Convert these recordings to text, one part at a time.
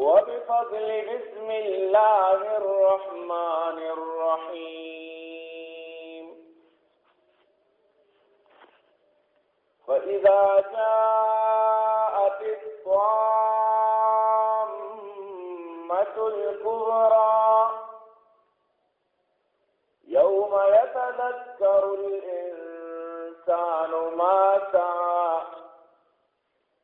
وبفضل بسم الله الرحمن الرحيم. فإذا جاءت الطامة الكبرى يوم يتذكر الإنسان ما سعى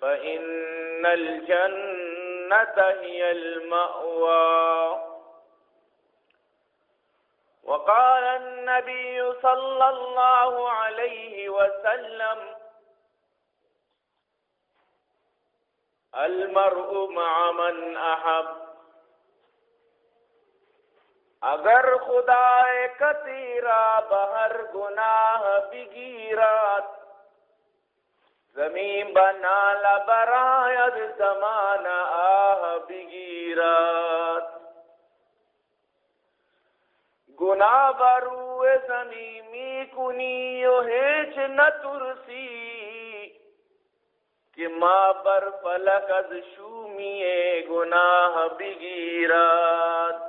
فإن الجنة هي المأوى. وقال النبي صلى الله عليه وسلم المرء مع من أحب. أگر خدا کثیرا بہر گناہ بگیرات زمین بنا لبراید زمان آہ بگیرات گناہ برو زمیمی کنی و ہیچ نترسی کہ ما بر فلک از شومی گناہ بگیرات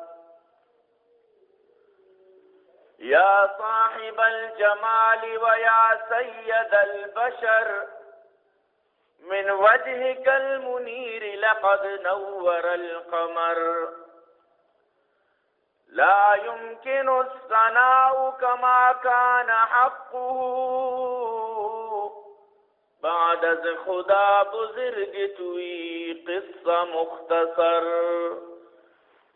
یا صاحب الجمال ویا سید البشر من وجهك المنير لقد نور القمر. لا يمكن الثناء كما كان حقه. بعد از خدا بزرگ توی قصہ مختصر.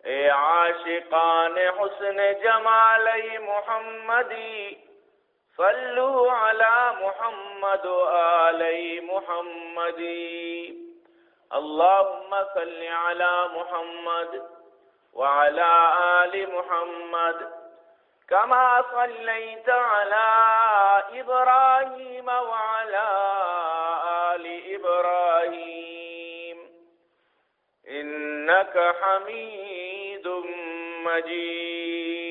اے عاشقان حسن جمال محمدی صلو علی محمد و آلی محمدی اللهم صل على محمد وعلى آل محمد. كما صليت على إبراهيم وعلى آل إبراهيم. إنك حميد مجيد.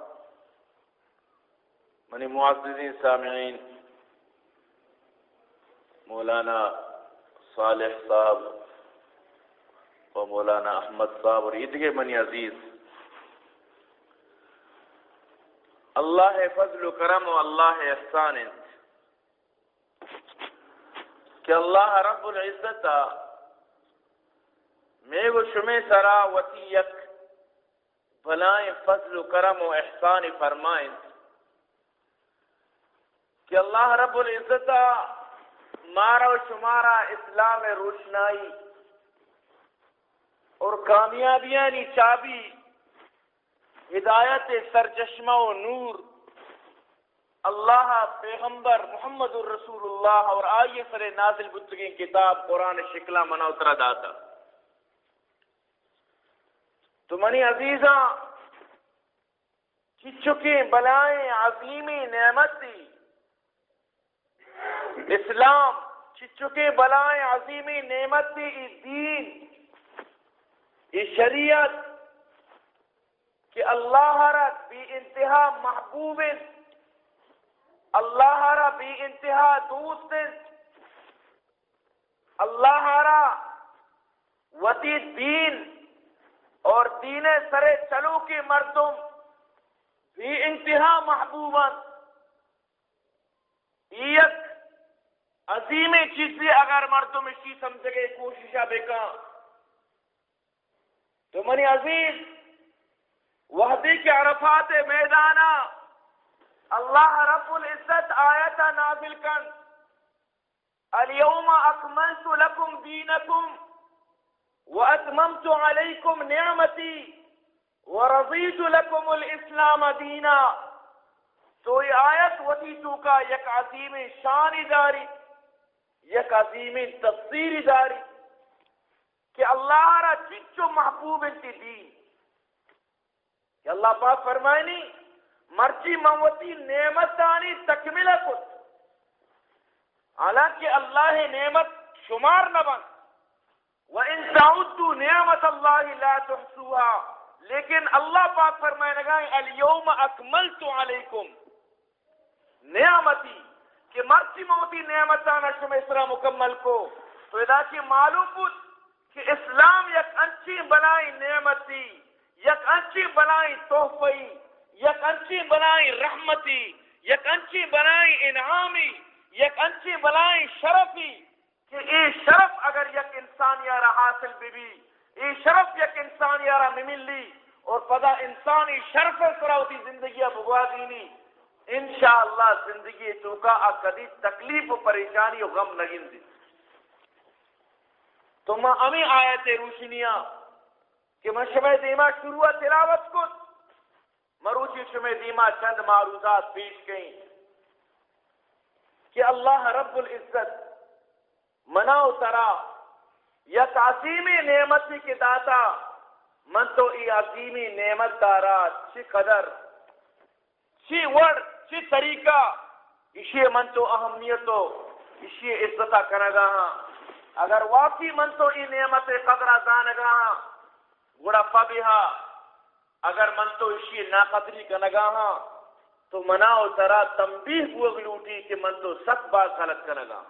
منی معززین سامعین، مولانا صالح صاحب و مولانا احمد صاحب اور عیدگے منی عزیز۔ اللہ فضل و کرم و اللہ احسان کہ اللہ رب العزت میں وہ شمع سرا وتی بلائیں فضل و کرم و احسان فرمائیں۔ کہ اللہ رب العزت مارا و شمارا اسلام روشنائی اور کامیابیاں نی چابی، ہدایت سرچشمہ و نور۔ اللہ پیغمبر محمد الرسول اللہ اور آئیے سر نازل بتگی کتاب قرآن شکلہ منا اترا داتا۔ تو منی عزیزاں چکے بلائیں عظیمی نعمت دی۔ اسلام چکے بلائیں عظیمی نعمت دی دین یہ شریعت کہ اللہ را بھی انتہا محبوب، اللہ را بھی انتہا دوست، اللہ را وتی دین اور دین سرے چلو کے مردم بھی انتہا محبوبہ ایک عظیم چیزیں اگر مردم اسی سمجھ گئے کوششہ بکا تو منی عزیز وحدی کے عرفات میدانہ، اللہ رب العزت آیت نازل کن۔ اليوم اکملت لکم دینکم واتممت علیکم نعمتی ورضیت لکم الاسلام دینا۔ تو یہ آیت وتی تو کا یک عظیم شان داری۔ یک عظیم تفسیر داری کہ اللہ را چچو محبوب انتی دین۔ کہ اللہ پاک فرمائنی، مرچی موتی نعمت دانی تکمل کت حالانکہ اللہ نعمت شمار نہ بن۔ وَإِن تَعُدُّوا نِعْمَةَ اللَّهِ لَا تُحْصُوهَا۔ لیکن اللہ پاک فرمائے لگائیں الْيَوْمَ أَكْمَلْتُ عَلَيْكُمْ نعمتی کہ مرچی موتی نعمت دانا اسرا مکمل کو، تو ادا کی معلوم بود کہ اسلام یک انچی بنائی نعمتی، یک انچی بنائی تحفی، یک انچی بنائی رحمتی، یک انچی بنائی انعامی، یک انچی بنائی شرفی، کہ اے شرف اگر یک انسان یارا حاصل بھی بھی اے شرف یک انسان یارا ممل لی اور پدا انسانی شرف سراؤتی زندگی بگوا دینی انشاءاللہ زندگی چوکا کدی تکلیف و پریشانی و غم لگن دی. تو میں امی آیت روشنیاں کہ میں شمع دیما شروع تلاوت کو مروچی شمع دیما چند معروضات پیش گئیں کہ اللہ رب العزت مناو ترا یا تعظیمی نعمتی کی داتا، من تو ای عظیمی نعمت دارا، چی قدر جی چی وڑ چی جی طریقہ۔ اسی من تو اہمیت ہو اسی عزتہ کنگا ہاں۔ اگر واقعی من تو ای نعمت قدرہ دانگا ہاں گڑا فبیہا اگر من تو اسی ناقدری کنگا ہاں تو مناو ترا تنبیح بوگ لوٹی کہ من تو سخت بات غلط کنگا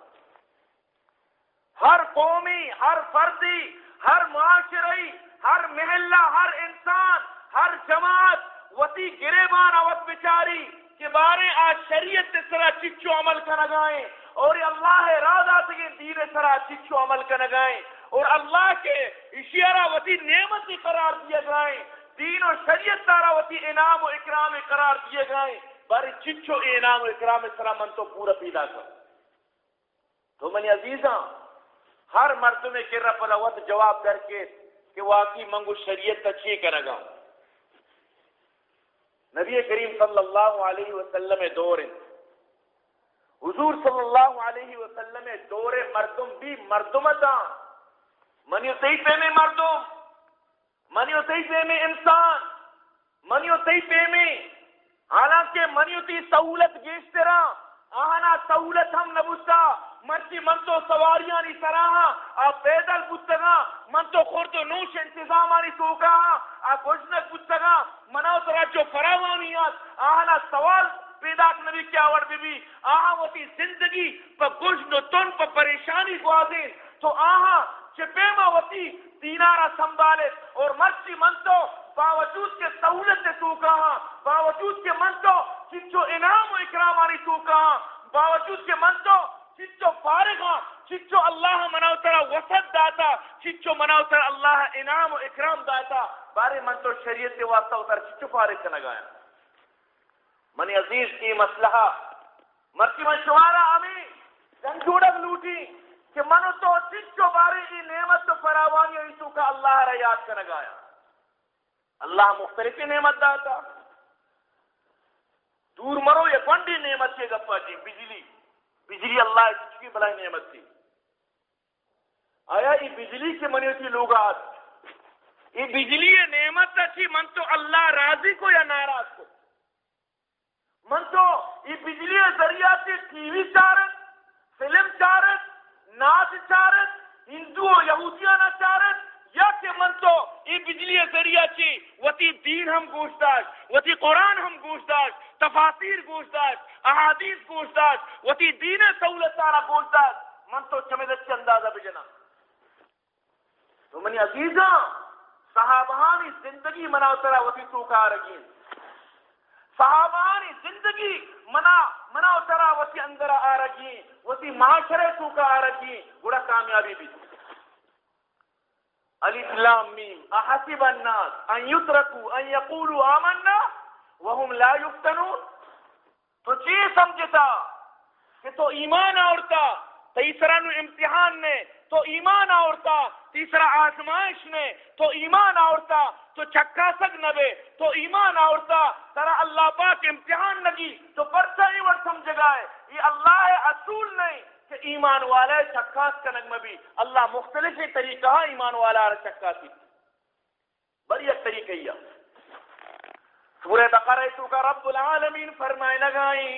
ہر قومی، ہر فردی، ہر معاشرئی ہر محلہ، ہر انسان، ہر جماعت وتی گریبان اوت بچاری کے بارے آج شریعت سرا چچو عمل کا نگائیں اور اللہ رادا سے دین سرا چچو عمل کا نگائیں اور اللہ کے اشیارہ وتی نعمت قرار دیے جائیں دین و شریعت دارا وتی انعام و اکرام قرار دیے گئے بارے چچو انعام و اکرام سرا من تو پورا پیدا کر تو منی عزیزاں، ہر مرد میں کر رہا وقت جواب کر کے کہ واقعی منگو شریعت کا چی کرے گا نبی کریم صلی اللہ علیہ وسلم دور حضور صلی اللہ علیہ وسلم دور مردم بھی مردمتا منیو تی پہ میں مردم۔ منیو تی پہ میں انسان۔ منیو تی پہ میں حالانکہ منیو تی سہولت گیشترا آہنا سہولت ہم نبوتا مرچی من تو سواریاں نہیں سراہا آ پیدل بودتگا من تو خورد و نوش انتظامانی سوکا آ گوشنک بودتگا مناو ترا جو فراوانیات آہنا سوال پیدا نبی کیا ور بی بی آہا وہ زندگی پا گوشن و تن پا پریشانی گوازین تو آہا چپیما وتی دینارا سنبھالت اور مرچی من تو باوجود کے سہولت سے تو کہاں باوجود کے من تو چچو انعام و اکرام آنی تو کہاں باوجود کے من تو چچو فارغا ہاں، چچو اللہ مناو ترا وسط داتا، چچو مناو ترا اللہ انعام و اکرام داتا۔ بارے من تو شریعت کے واسطہ اتر چچو فارغ کا نگایا منی عزیز کی مسئلہ مرچی من شمارا آمی جنجوڑک لوٹی، کہ منو تو چچو بارے کی نعمت تو فراوانی ہوئی کا اللہ را یاد کا نگایا اللہ مختلف نعمت داتا۔ دور مرو، یہ کنڈی نعمت کے گپا جی بجلی۔ بجلی اللہ کی بلائی نعمت تھی۔ آیا یہ بجلی کے منی ہوتی لوگ آج یہ بجلی نعمت تھی، من تو اللہ راضی کو یا ناراض کو؟ من تو یہ بجلی ذریعہ سے ٹی وی چارت فلم چارت ناچ چارت ہندو یہودیاں نہ چارت یا کہ من تو یہ یہ ذریعہ چی، وتی دین ہم گوش داشت وتی قرآن ہم گوش داشت تفاصیر گوش داشت احادیث گوش داشت وتی دین سہولت سارا گوش داشت من تو چمید اچھے اندازہ بجنا تو منی عزیزاں، صحابہانی زندگی منا اترا وتی تو کا رگین صحابہانی زندگی منا منا اترا وتی اندر آ رگین وتی معاشرے تو کا آ رگین بڑا کامیابی بھی۔ الف لام میم. احسب الناس ان يتركوا ان يقولوا آمنا وهم لا يفتنون؟ تو چی سمجھتا؟ کہ تو ایمان آورتا، تیسرا نو امتحان نے، تو ایمان آورتا، تیسرا آزمائش نے، تو ایمان آورتا، تو چکا سگ نبے، تو ایمان آورتا، ترا اللہ پاک امتحان نگی تو پرچا ہی وقت سمجھ گئے یہ اللہ اصول نہیں۔ ایمان والا چکاس کا نگم بھی اللہ مختلف طریقہ ایمان والا چکا سی بڑی ایک طریقہ ہی سورہ بقرہ تو کا رب العالمین فرمائے لگائی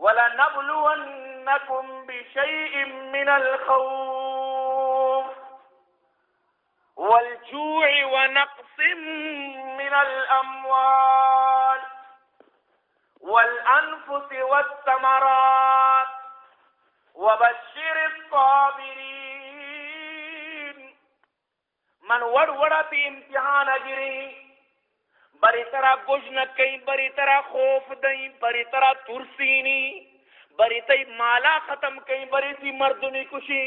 وَلَنَبْلُوَنَّكُمْ بِشَيْءٍ مِّنَ الْخَوْفِ وَالْجُوعِ وَنَقْصٍ مِّنَ الْأَمْوَالِ وَالْأَنفُسِ وَالثَّمَرَاتِ. وبشر الصابرين. من وڑ وڑا تی امتحان اجری بری طرح گوش نہ کئی بری طرح خوف دئی بری طرح ترسینی بری تی مالا ختم کئی بری تی مردنی کشی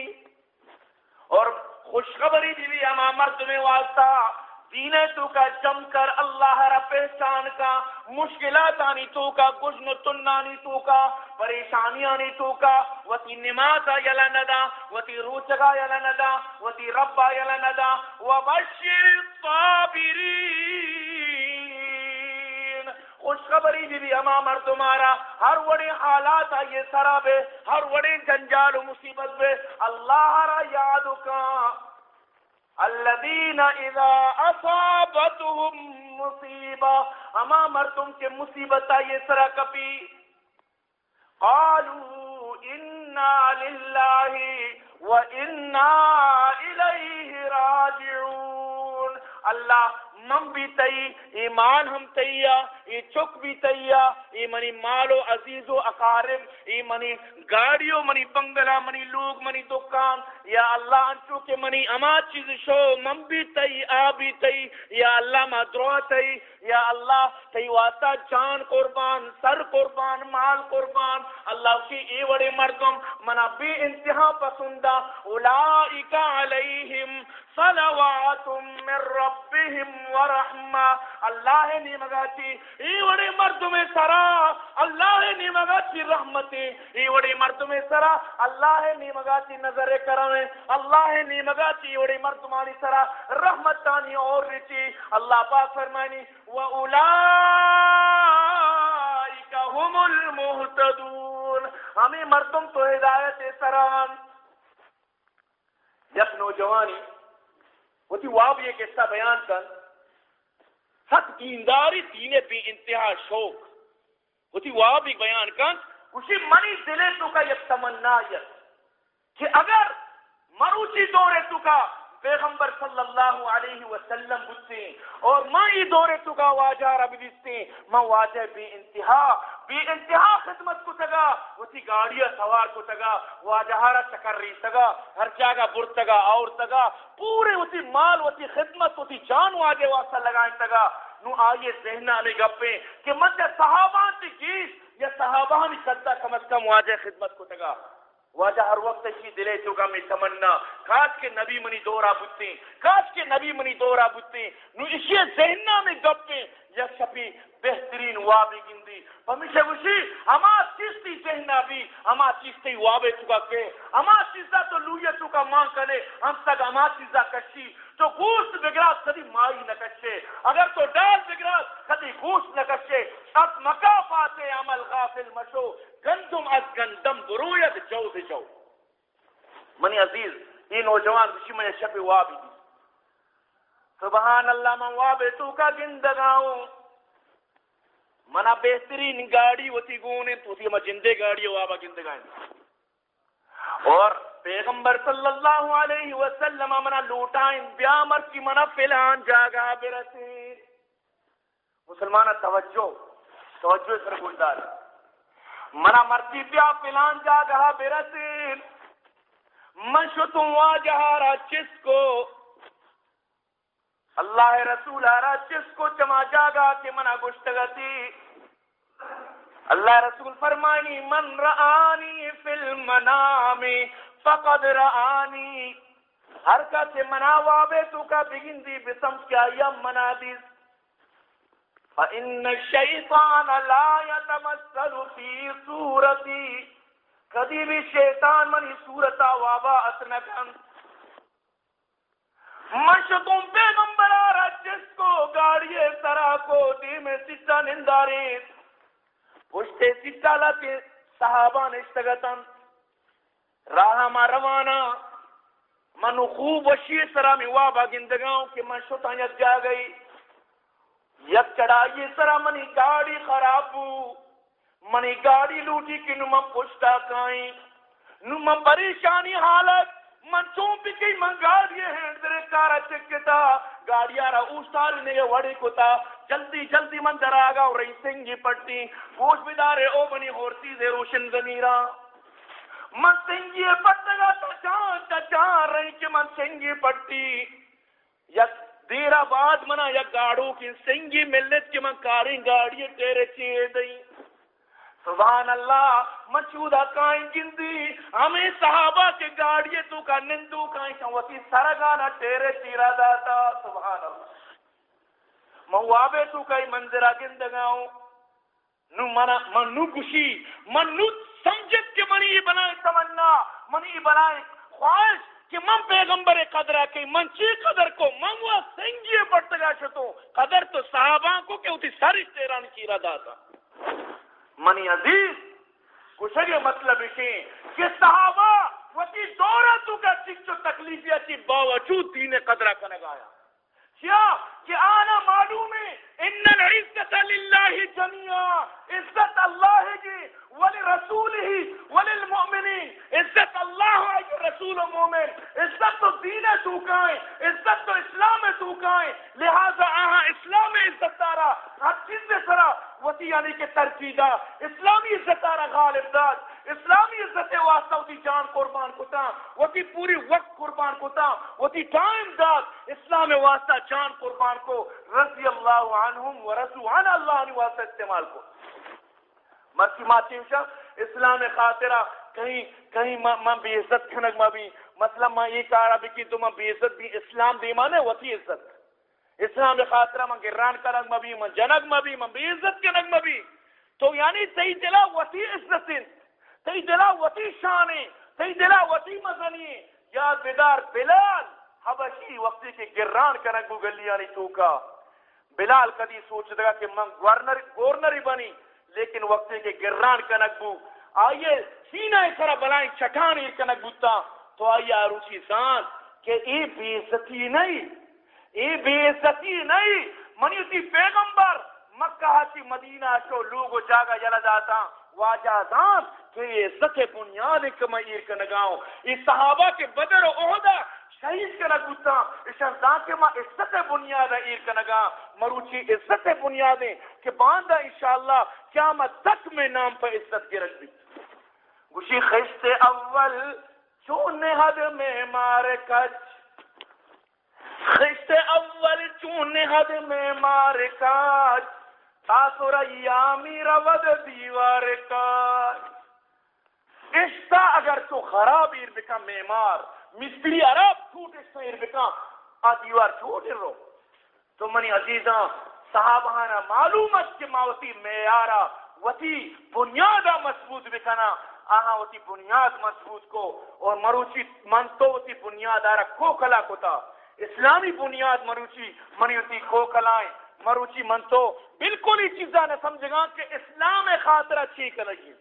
اور خوشخبری دی بھی اما مرد واسطہ دینے تو کا جم کر اللہ را پہچان کا مشکلات آنی تو کا گجن تنانی تو کا پریشانی آنی تو کا۔ وتی نماز یلا ندا وتی روچگا یلا ندا وتی ربا یلا ندا وبشر الصابرین۔ خوشخبری بھی بھی اما مردمارا ہر وڑے حالات آئیے سرا بے ہر وڑے جنجال و مصیبت بے۔ اللہ را یاد کا۔ الذين اذا اصابتهم مصیبہ اما مردم کے مصیبت یہ سرا کپی قالوا انا لله وانا الیہ راجعون. اللہ من بھی تئی ایمان ہم تیا ای چک بھی تیا ای منی مالو عزیز و اقارب، ای منی گاڑیو، منی بنگلہ، منی لوگ، منی دکان، یا اللہ انچو کے منی اما چیز شو من بھی تئی، آ بھی تئی، یا اللہ ما دروا تئی، یا اللہ تئی واسطہ جان قربان، سر قربان، مال قربان، اللہ کی ای وڑے مردم، منا بے انتہا پسندہ اولائک علیہم صلوات من ربهم ورحمہ اللہ نے مگاتی ای وڑے سرا. اللہ نے مگاتی رحمتی ای وڑے سرا. اللہ نے نظر کرنے اللہ نے مگاتی وڑے مرد مانی سرا. رحمتانی اور رچی. اللہ پاک فرمانی وَأُولَائِكَ هُمُ الْمُهْتَدُونَ. ہمیں مردم تو ہدایت سران یک نوجوانی وہ تھی واب یہ قصہ بیان کر. سخت دینداری دین بی انتہا شوق۔ وہ بھی بیان کن۔ اسی منی دلے تو کا یہ تمنا کہ اگر مروچی دورے تو کا پیغمبر صلی اللہ علیہ وسلم بچتے اور ماں یہ دورے تو کا واجہ رب دیستے ماں واجہ بے انتہا بے انتہا خدمت کو تگا اسی گاڑیاں سوار کو تگا واجہارا چکر رہی تگا ہر جگہ بر تگا اور تگا پورے اسی مال، اسی خدمت، اسی جان واجہ واسطہ لگائیں تگا نو آئیے ذہنہ میں گپے کہ من صحابان تی گیس یا صحابان صدہ کم از کم واجہ خدمت کو تگا واجہ ہر وقت کی دلے چوکا میں تمنا۔ کاش کے نبی منی دورا بھتے کاش کے نبی منی دورا بھتے نو اسی ذہنہ میں گپے یا شپی بہترین وابی گندی۔ ہمیشہ وشی، ہما چیزتی ذہنہ بھی۔ ہما چیزتی وابے چکا کے۔ ہما چیزہ تو لویا چکا ماں کرے۔ ہم تک ہما چیزہ کشی۔ تو گوشت بگراس کدی مائی نہ کشے۔ اگر تو ڈال بگراس کدی گوشت نہ کشے۔ اب مکافات عمل غافل مشو۔ گندم از گندم بروید جو دے جو۔ منی عزیز، یہ نوجوان بشی میں شب وابی دی۔ سبحان اللہ، من وابے تو کا گندگاؤں منا بہترین گاڑی ہوتی گونے تو تھی ما جندے گاڑی وابا گندگائیں اور پیغمبر صلی اللہ علیہ وسلم منا لوٹائیں بیا مرچی منا فلان جاگا برسین مسلمان توجہ توجہ سر گلدار ہے منا مرچی بیا فلان جاگا برسین من شتوں واجہا را چس کو. اللہ رسول آرا چس کو چما جاگا کہ منا گشتگتی اللہ رسول فرمانی، من رآنی فی المنامی فقد رآنی. ہر کا سے مناوابے تو کا بگندی بسم کیا یم منادیس فَإِنَّ الشَّيْطَانَ لَا يَتَمَثَّلُ فِي صُورَتِي. کدی بھی شیطان منی صورتا وابا اتنکن مشتوں پیغمبر آرہ جس کو گاڑیے سرا کو دی میں ستا ننداری پشتے ستا لتے صحابہ نشتگتن راہ ما روانا منو خوب وشی سرا میں وابا گندگاؤں کہ من شتا یک جا گئی. یک چڑھائی سرا منی گاڑی خراب ہو منی گاڑی لوٹی کی نو من پشتا کائیں نو من پریشانی حالت من چون بھی کئی من گاڑی ہیں در کارا چکتا گاڑی آرہ اوستاری نے یہ وڑی کتا جلدی جلدی من در آگا اور رئی سنگی پٹی گوش بدارے او بنی ہورتی دے روشن زمیرہ من سنگی پٹگا تچان تچان رہی کہ من سنگی پٹی یک دیرہ بعد منا یک گاڑو کی سنگی ملت کی من کاری گاڑی تیرے چیئے دئی سبحان اللہ مچودہ کائیں گندی۔ ہمیں صحابہ کے گاڑی تو کا نندو کائیں وسی سرگانا تیرے چیرہ داتا۔ سبحان اللہ۔ موابے تو کئی منظرہ گندگاؤں نو منا من نو کشی من نو سمجھت کہ منی بنائے تمنا۔ منی بنائے خواہش۔ کہ من پیغمبر قدرہ کہ من چی قدر کو، من وہ سنگی پڑتگا شتو قدر تو صحابہ کو کہ اتی ساری تیران کی ردا تھا۔ منی عزیز، کچھ یہ مطلب اسی کہ صحابہ وتی دورہ تو کا چک جو تکلیفی اچھی باوجود دین قدرہ کا نگایا کیا؟ کہ آنا معلوم ہے ان العزت للہ جميعا. عزت اللہ کی جی، ولی رسول ہی ولی عزت اللہ ہے رسول و مومن. عزت تو دین توکائیں عزت تو اسلام توکائیں لہذا آہا، اسلام عزت دارا ہر چیز سرا وتی یعنی کہ ترجیدہ. اسلامی عزت دارا غالب داد اسلامی عزت واسطہ وتی جان قربان کتا وتی پوری وقت قربان کتا وتی ٹائم داد اسلام واسطہ جان قربان کو، رضی اللہ عنہم و رضو اللہ عنہ واسطہ استعمال کو۔ مرسی ماتی ہوشا اسلام خاطرہ، کہیں کہیں میں بے عزت کھنک میں بھی مطلب میں یہ کہا بھی کہ تو میں بے عزت، بھی اسلام دی مانے وتی عزت۔ اسلام خاطرہ، میں گران کرنگ میں بھی، میں جنگ میں بھی، میں بے عزت کنگ میں بھی۔ تو یعنی تی دلا وتی عزت۔ تی دلا وتی شان تی دلا وتی مزنی۔ یاد بیدار بلال حبشی وقتی کے گران کرنگ بو گلی یعنی تو کا بلال کدی سوچ دگا کہ من گورنر گورنر ہی بنی، لیکن وقتی کے گران کنک بو۔ آئیے سینہ سرا بلائیں چٹان ایر کنک بوتا۔ تو آئیے آروچی سان کہ ای بے عزتی نہیں ای بے عزتی نہیں۔ منیتی پیغمبر مکہ ہاتی مدینہ شو لوگو جاگا یلا جاتا واجہ دان کہ یہ عزت بنیاد ایک میں ایر کنگاؤں اس صحابہ کے بدر و عہدہ شہید کا نگوتا اشان داکے ماں عزت بنیاد ایر کنگا مروچی عزت بنیادیں کہ باندھا انشاءاللہ قیامت تک میں نام پر عزت کے رکھ دی۔ گوشی خشت اول، چون حد میں مار کچ خشت اول، چون حد میں مار کچ تاثر ایامی رود دیوار کچ اشتا اگر تو خراب ایر بکا میمار مستری عرب چھوٹ اشتا ایر بکا آ دیوار چھوٹ رو۔ تو منی عزیزاں، صحابہانا معلومت کے ماوتی میارا وتی بنیادہ مضبوط بکنا آہا وتی بنیاد مضبوط کو، اور مروچی من تو وتی بنیاد آرہ کو کلا کتا اسلامی بنیاد مروچی، منی وتی کو کلائیں مروچی من تو بالکل ہی چیزاں نہ سمجھے گا کہ اسلام خاطرہ چی کرگی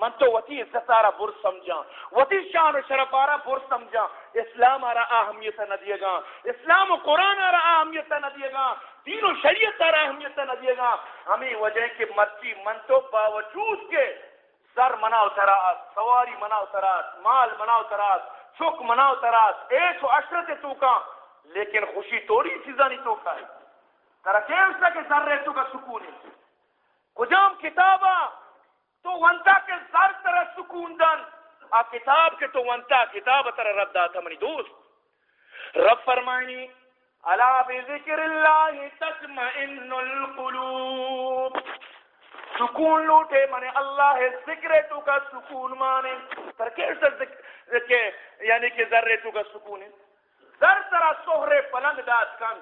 من تو وتی عزت آرہ بر سمجھا وتی شان و شرف آرہ بر سمجھا اسلام آرہ اہمیت نہ دیے گا۔ اسلام و قرآن آرہ اہمیت نہ دیے گا۔ دین و شریعت آرہ اہمیت نہ دیے گا۔ ہمیں وجہ کے مرچی من تو باوجود کے سر مناو تراس، سواری مناو تراس، مال مناو تراس چک مناو تراس۔ ایش و عشرت تو کا، لیکن خوشی توڑی چیزا نہیں تو کا ہے۔ ترا کیسا کہ سر رہ تو کا سکون ہے۔ کجام کتابا تو ونتا کے سر ترا سکون دن آ کتاب کے تو ونتا، کتاب ترا رب داتا منی دوست۔ رب فرمائنی، الا بذکر اللہ تطمئن القلوب سکون لوٹے مانے اللہ ہے ذکر تو کا سکون مانے۔ تر کیسا ذکر یعنی کہ ذرے تو کا سکون ہے۔ در ترا سہرے پلنگ داد کن۔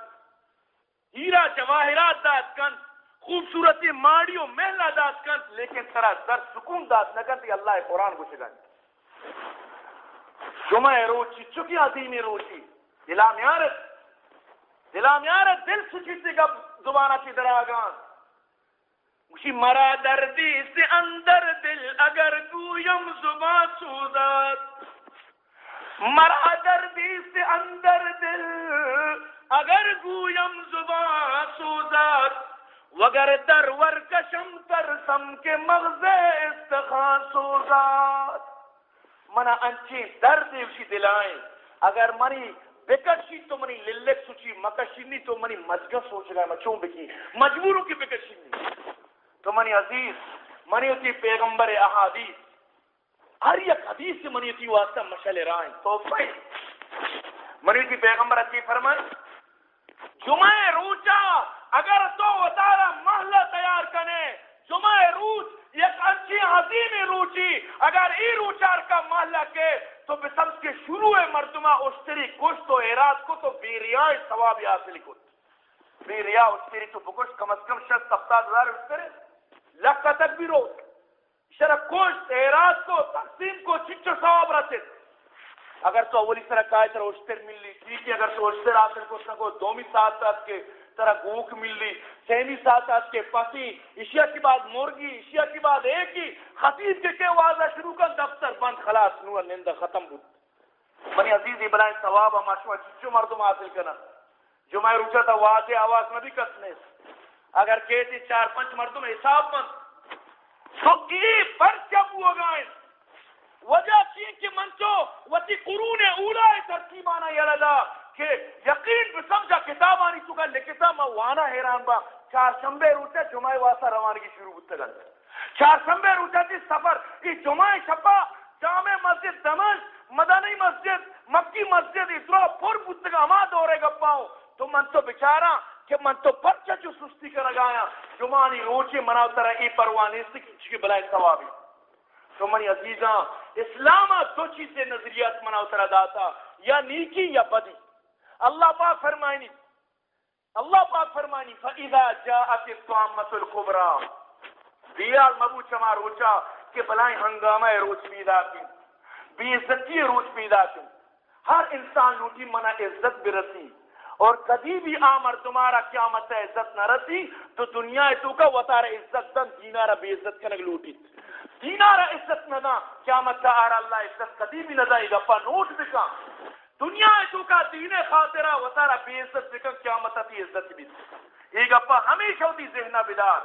ہیرا جواہرات داد کن۔ خوبصورتی ماڑیوں محلہ داد کن لیکن ترا در سکون داد نہ کن اللہ قرآن کو شگن جمعہ روچی، چکی عظیمی روچی۔ دلام یارت دلام یارت دل سچی سے گب زبانہ کی دراغان مشی مرا دردی سے اندر دل اگر گویم زبان سوزاد مرا دردی سے اندر دل اگر گویم زبان سوزاد وگر در ورکشم تر سم کے مغز استخان سوزاد منا انچی دردی اسی دلائیں۔ اگر منی بکشی تو منی للک سوچی مکشینی تو منی مزگا سوچ گئے میں چون بکی؟ مجبوروں کی بکشینی تو منی عزیز، منی ہوتی پیغمبر احادیث۔ ہر یک حدیث سے منی ہوتی واسطہ مشل رائیں۔ تو فائی منی ہوتی پیغمبر اچھی فرمائے، جمعہ روچا اگر تو وطارہ محلہ تیار کنے جمعہ روچ یک اچھی عظیم روچی، اگر ای روچار کا محلہ کے، تو بسمس کے شروع مردمہ اشتری کش تو اعراض کو تو بیریاء ثواب حاصل کو بیریاء اشتری تو بکش کم از کم شخص سفتاد ہزار اشتری لکھا تک بھی رو شرک کوش اعراض کو تقسیم کو چچو ثواب رسد اگر تو اولی سر کائے تر اوشتر ٹھیک ہے، اگر تو اوشتر آخر کو سکو، دومی ساتھ ساتھ کے طرح گوک مل لی سہمی ساتھ ساتھ کے پسی اشیاء کی بعد مرگی اشیاء کی بعد ایک ہی، خطیب کے کے واضح شروع کر، دفتر بند، خلاص، نور نندہ ختم بود بنی عزیز ابراہیم ثواب، ہم آشوا چچو مردم حاصل کرنا۔ جو میں روچا تھا، واضح آواز نبی کسنے اگر کہتے چار پنچ مردوں میں حساب مند۔ تو کی پر جب ہوا گائیں وجہ چین کی منچو وتی قرون اولا ترتیب آنا یلدا۔ کہ یقین بھی سمجھا کتاب آنی تو گل لکھتا میں وانا حیران با، چار شنبے روچا جمعہ واسا روانگی شروع ہوتا گل چار شنبے روچا تھی سفر کی جمعہ شبہ، جامع مسجد دمش مدنی مسجد، مکی مسجد اتنا پر بودتا ہما دورے گپاؤں تو من تو بچارا کہ من تو پرچا جو سستی کر گایا جمانی روچے مناو طرح ای پروانی سے کی بلائے ثوابی۔ تو منی عزیزاں، اسلام دو چیزیں نظریات مناو طرح داتا، یا نیکی یا بدی۔ اللہ پاک فرمائنی، اللہ پاک فرمائنی، فَإِذَا جَاءَتِ الطَّامَّةُ الْكُبْرَى دیال مبو چما روچا کہ بلائیں ہنگامہ روچ پیدا کی بی عزتی روچ پیدا کی۔ ہر انسان لوٹی منا عزت برسی اور کبھی بھی آمر تمہارا قیامت عزت نہ رسی، تو دنیا تو کا وطار عزت دن دینارا بے عزت کنگ لوٹی۔ دینارا عزت نہ دا، قیامت آر اللہ عزت کبھی بھی نہ دا گپا نوٹ بکا دنیا تو کا دین خاطرہ وطارا بے عزت بکا قیامت عزت بھی یہ گپا ہمیشہ ہوتی ذہنہ بدار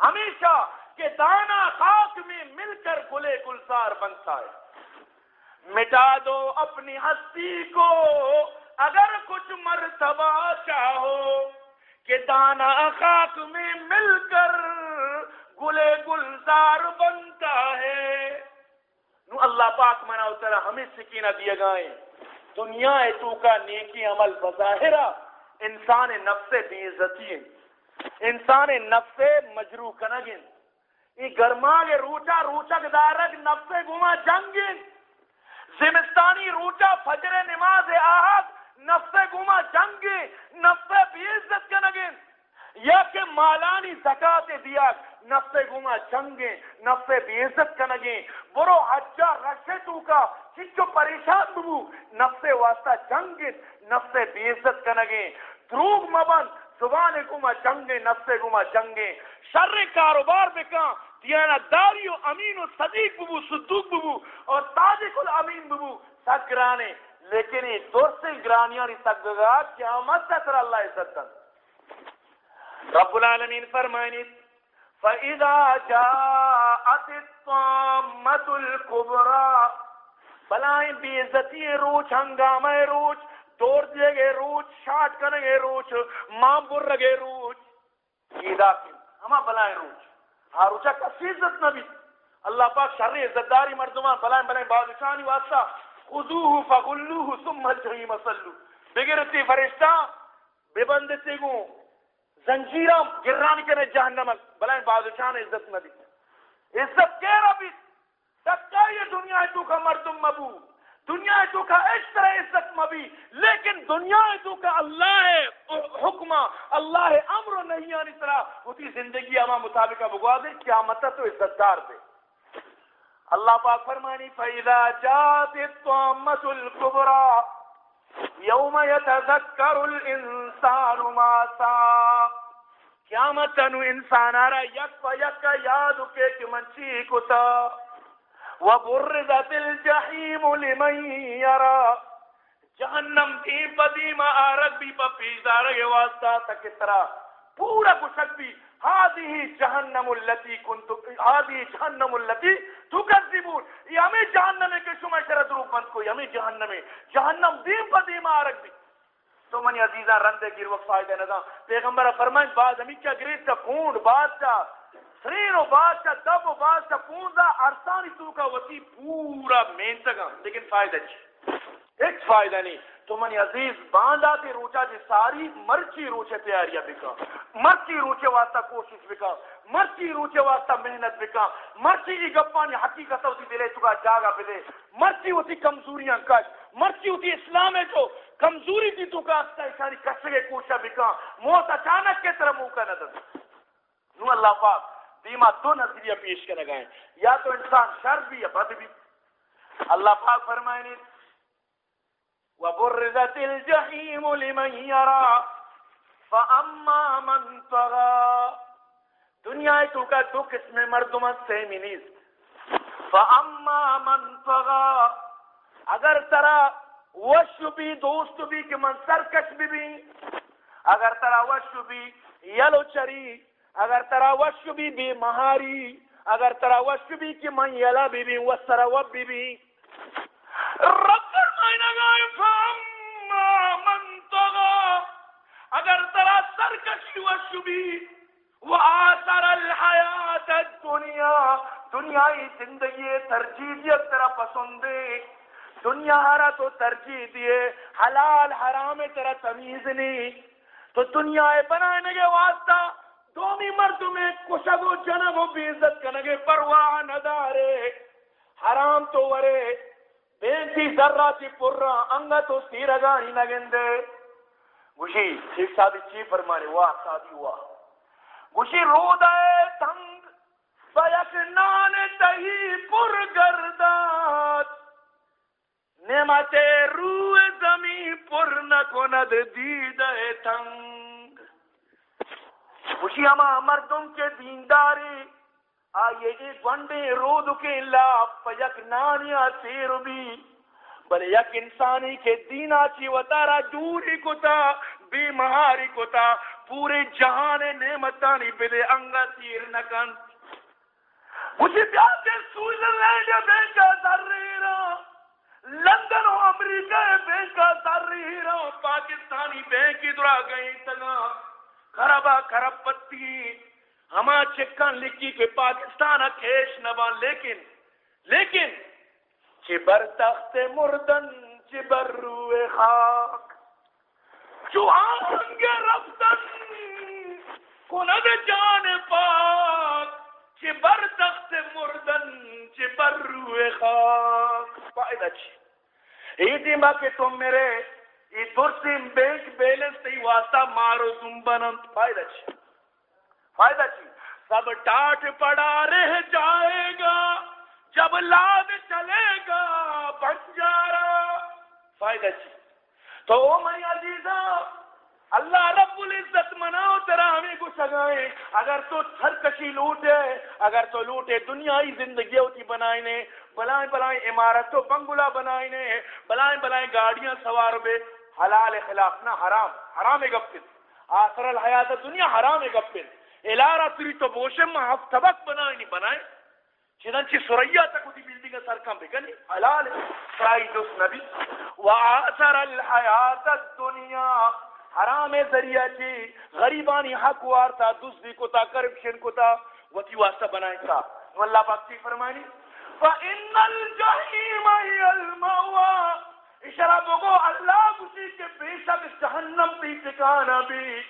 ہمیشہ کہ دانا خاک میں مل کر گلے گلزار بنتا ہے مٹا دو اپنی ہستی کو، اگر کچھ مرتبہ چاہو کہ دانا خاک میں مل کر گلے گلزار بنتا ہے۔ نو اللہ پاک منا اترا، ہمیں سکینہ دیا گائیں دنیا تو کا نیکی عمل بظاہرہ، انسان نفس بے عزتی انسان نفس مجرو کنگن۔ یہ گرما کے روچا روچک دارک نفس گما جنگن۔ زمستانی روچا، فجر نماز آہد، نفس گما جنگ نفس بھی عزت کنگن۔ یا کہ مالانی زکاة دیا۔ نفس گما جنگ نفس بھی عزت کنگن برو حجا رشے تو کا چچو پریشان ببو نفس واسطہ جنگ نفس بھی عزت کنگن دروگ مبن زبان گما جنگ نفس گما جنگ شر کاروبار بکا دیانا داری و امین و صدیق ببو صدوق ببو اور صادق الامین ببو سکرانے لیکن یہ دور سے گرانیاں نہیں سکتا قیامت تک اللہ عزت رب العالمین فرمائنی فَإِذَا جَاءَ جاءت الطامت الكبرى، بلائیں بے عزتی روچ، ہنگامہ روچ دوڑ دیے گئے روچ، شاٹ کرنے گے روچ، ماں بر رگے روچ، سیدھا کن ہما بلائیں روچ ہاں روچا کسی عزت نبی، اللہ پاک شر عزت داری مردمان بلائیں بلائیں بادشاہی واسطہ خذوه فغلوه ثم الجحیم صلو، بگرتی فرشتہ ببندتی گو زنجیرام گرانی کنے جہنم۔ بلائیں بادشاہ نے عزت نبی عزت کہہ ربی تکا یہ دنیا ہے تو کا مردم مبو دنیا ہے تو کا اس طرح عزت مبی، لیکن دنیا ہے تو کا اللہ ہے حکمہ، اللہ ہے امر نہیں آنی طرح اسی زندگی اما مطابق بگوا دے، قیامت تو عزت دار دے۔ اللہ پاک فرمانی، فَإِذَا جَاتِ الطَّامَّةُ الْكُبْرَى يَوْمَ يَتَذَكَّرُ الْإِنسَانُ مَا سَا قیامت انو انسان آرہ یک پا یک کا یاد کے کہ منچی کتا وبرزت الجحیم لمن یرا جہنم دیم بدیم آرد بھی پپیزا رہے واسطہ تک طرح پورا کشک بھی هذه جہنم اللتی کنتو هذه جہنم اللتی تو تکذبون یہ ہمیں جہنم کے شما شرط روپ بند کوئی ہمیں جہنم ہے جہنم دیم بدیم آرد بھی تو منی عزیزہ رندے گیر وقت فائدہ ندا پیغمبر فرمائیں بعد ہمیں کیا اچھا گریز کا پونڈ بعد کا سرین و بعد کا دب و بعد کا پونڈ دا ارسانی تو کا وطی پورا مینتگا لیکن فائدہ چی؟ ایک فائدہ نہیں تو منی عزیز باندھا تے روچا جی ساری مرچی روچے تیاریاں بکا۔ مرچی روچے واسطہ کوشش بکا۔ مرچی روچے واسطہ محنت بکا۔ مرچی کی گپانی حقیقت ہوتی دلے تو کا جاگا پہ دے مرچی ہوتی کمزوریاں کش۔ مرچی ہوتی اسلام ہے جو۔ کمزوری تھی تو کا استا اشانی کسے کوشش بکا۔ موت اچانک کے طرح موقع کا نظر نو اللہ پاک، دیما دو نظریہ پیش کر گئے یا تو انسان شر بھی یا بد بھی۔ اللہ پاک فرمائے نے وبرزت الجحیم لمن یرا فأما من طغا دنیا تو کا دو قسم مردم منیز فأما من طغا اگر ترا وش بھی دوست بھی کہ من سرکش بھی اگر ترا وش بھی یلو چری اگر ترا وش بھی بھی مہاری اگر ترا وش بھی کہ من یلا بھی بھی وسرا وب بھی رب لگائے فاما من طغا اگر ترا سرکشی وش بھی وآثر الحیات الدنیا، دنیای زندگی ترجیحیت ترا پسندے، دنیا ہرا تو ترجیح دیے حلال حرام ترا تمیز نہیں تو دنیا بنانے کے واسطہ دومی مرد میں کشگ و جنب و بیزت کنگے پرواہ ندارے حرام تو ورے۔ بینتی ذرہ چی پرہ انگا تو سیرگانی نگندے گوشی ایک سادی چی فرمانے واہ سادی واہ گوشی رو دائے تنگ بیک نان تہی پر گردات نعمت روح زمین پر نکند دیدے تنگ خوشی ہما مردم کے دینداری آئیے ایک ونڈے رود کے لا پیک نانیا تیر بھی۔ بلے یک انسانی کے دینا چی وطارا دوری کتا، بیماری کتا، پورے جہان نعمتانی بلے انگا تیر نکن مجھے پیار کے سوئزرلینڈ بینکا در رہی رہا لندن و امریکہ بینکا در رہی رہا پاکستانی بینکی درا گئی تگا خرابا خراب پتی ہما چکن لکھی کہ پاکستان کھیش نبان لیکن لیکن، چبر تخت مردن، چبر روح خاک۔ جو آنگ رفتن، کند جان پاک۔ چبر تخت مردن، چبر روح خاک۔ فائدہ چی ایدی ماں کہ تم میرے، یہ درسیم بینک بیلنس تی واسطہ مارو زنبنم فائدہ چی فائدہ چی سب ٹاٹ پڑا رہ جائے گا، جب لاد چلے گا بنجارا فائدہ چی تو او میں عزیزہ اللہ رب العزت مناؤ ترا ہمیں کو سگائے۔ اگر تو سرکشی لوٹے، اگر تو لوٹے دنیای زندگی ہوتی بنائنے، بلائیں بلائیں عمارتوں، بنگلہ بنائنے، بلائیں بلائیں گاڑیاں سوار بے حلال خلاف نہ، حرام۔ حرام گپن آخر الحیات دنیا حرام گپن الارا تری تو بوشم ہف بنائے نہیں بنائے چنانچہ سریا تک اسی بلڈنگ سر کم بکنی حلال سرائی دوست نبی وآثر الحیات الدنیا حرام ذریعہ چی غریبانی حق وارتا دوسری کو تا کرپشن کو تا وتی واسطہ بنائیں تا اللہ پاک کی فرمائنی فَإِنَّ الْجَحِيمَ هِيَ الْمَوَى اشارہ بگو اللہ کسی کے بے شک جہنم ٹکانا بھی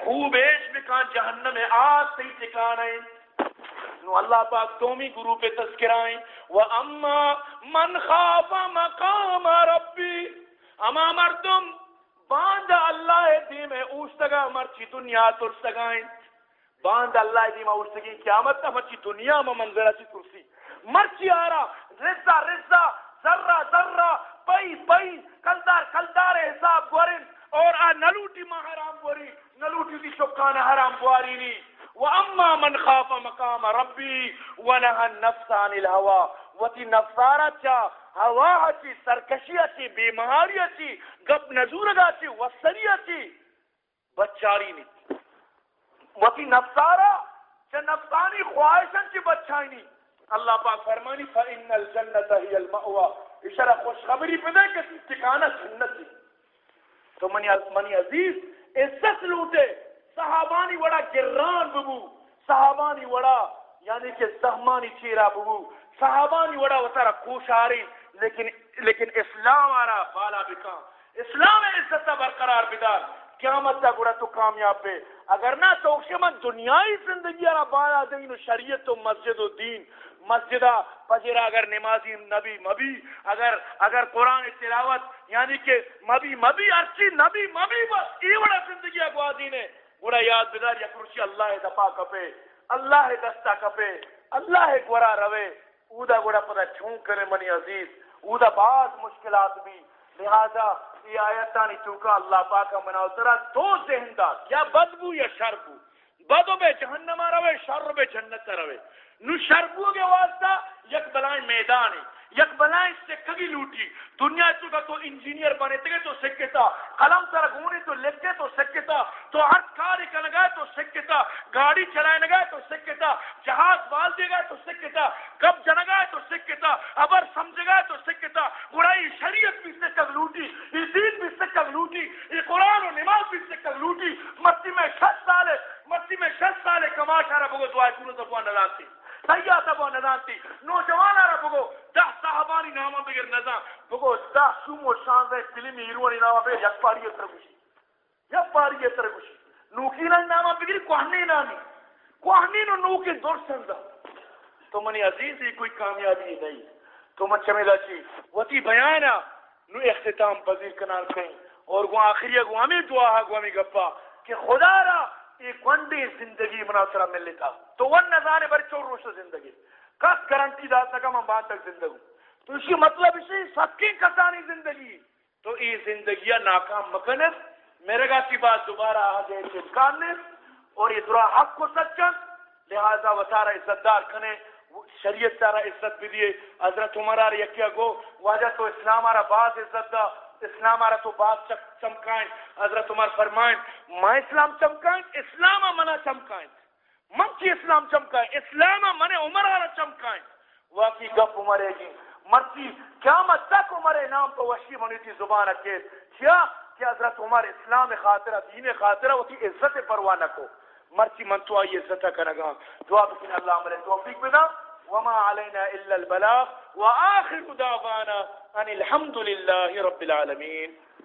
خوب ایش بکان جہنم ہے، آج تی ٹکانا ہے نو اللہ پاک دومی گروہ پہ تذکرائیں وَأَمَّا مَنْ خَافَ مَقَامَ رَبِّي اما مردم باند اللہ دی میں اوشتگا مرچی دنیا ترسگائیں باند اللہ دی میں اوشتگی قیامت تا مرچی دنیا میں منظرہ چی ترسی۔ مرچی آرا، رزا رزا، ذرہ ذرہ، پئی پئی، کلدار کلدار، حساب گورن۔ اور آ نلوٹی ماں حرام گوری نلوٹی دی شکان حرام گواری نہیں واما من خاف مقام ربي ونهى النفس عن الهوى. وتي نفسارا چا هوا چی سرکشی چی بیماری چی گپ نزورگا چی وسری چی بچاری نی. وتی نفسارا چا نفسانی خواہشن چی بچائی نی. اللہ پاک فرمانی فإن الجنة هي المأوى. اشارہ خوشخبری پیدا کہ ٹھکانہ جنت تو منی منی عزیز عزت لوٹے، صحابانی وڑا گران ببو، صحابانی وڑا یعنی کہ زہمانی چیرا ببو، صحابانی وڑا وطارا کوشاری لیکن لیکن اسلام آرا بالا بکا اسلام عزت برقرار بدار، قیامت تا گڑا تو کامیاب پہ اگر نہ تو من دنیای زندگی آرا بالا دین و شریعت و مسجد و دین مسجدہ پجرا اگر نمازی نبی مبی، اگر اگر قرآن تلاوت یعنی کہ مبی مبی ارچی نبی مبی، بس ای بڑا زندگی اگوا دینے گوڑا یاد بدار یا کرسی اللہ دپا کپے، اللہ دستا کپے، اللہ گورا روے۔ اودا گوڑا پتا چھون کرے منی عزیز اودا بعض مشکلات بھی۔ لہذا یہ آیتانی چوکا اللہ پاکا مناو ترا دو ذہن دا یا بدبو یا شربو بدو بے جہنم روے، شر بے جنت روے۔ نو شربو کے واسطہ یک بلائیں میدانی یک بلائیں سے کگی لوٹی۔ دنیا تو کا تو انجینئر بنے، تگے تو سکتا، قلم سر گھونے تو لکھے تو سکتا، تو ہر کار کر گئے تو سکتا، گاڑی چلائے گئے تو سکتا، جہاز بال دے گئے تو سکتا، کب جن گئے تو سکتا، ابر سمجھ گئے تو سکتا۔ گڑائی شریعت بھی سے کب لوٹی یہ دین بھی سے کب لوٹی یہ قرآن و نماز بھی سے کب لوٹی۔ مستی میں شت سال مستی میں شت سال کماش آ بگو دعائے کنو دفعہ نلاتی سیا تبو نزانتی نوجوان را بگو ده صحابانی نامه بگیر نزان بگو ده سوم و شانزه فیلمی ایروانی نامه بگیر یک پاری ترگوشی یک پاری ترگوشی نوکی نامه بگیر کوهنی نامی۔ کوهنی نو نوکی دور سنده تو منی عزیزی کوئی کامیابی نہیں۔ تو من چمیلا چی وتی بیانا نو اختتام پذیر کنار کہیں۔ اور گو آخری گو ہمیں دعا ہے گو ہمیں گپا۔ کہ خدا را، ایک ونڈی زندگی مناسرہ مل لیتا تو ون نظارے بڑی چور روش زندگی۔ کس گارنٹی دات نکا من بعد تک زندگی تو اسی مطلب اسی سکی کسانی زندگی۔ تو یہ زندگیاں ناکام مکنت میرے گا کی بات دوبارہ آ جائے امکان نے اور یہ درا حق کو سچن لہذا وسارا عزت دار کھنے۔ شریعت سارا عزت بھی دیے حضرت عمر آر یکیا گو۔ واجہ تو اسلام آرہ باز عزت دا۔ اسلام آرہ تو باز چمکائیں۔ حضرت عمر فرمائیں ما اسلام چمکائیں، اسلام منا چمکائیں۔ من کی اسلام چمکائیں، اسلام منے عمر آرہ چمکائیں۔ واقعی گپ عمرے گی جی، مرچی قیامت تک عمر نام تو وحشی منی تھی زبان اکیل۔ کیا؟ کہ حضرت عمر اسلام خاطرہ، دین خاطرہ، وہ کی عزت پروانہ کو۔ مرچی من تو آئی عزت کرنگا دعا بکن اللہ عمر توفیق بنا۔ وما علينا إلا البلاغ۔ وآخر دعوانا أن الحمد لله رب العالمين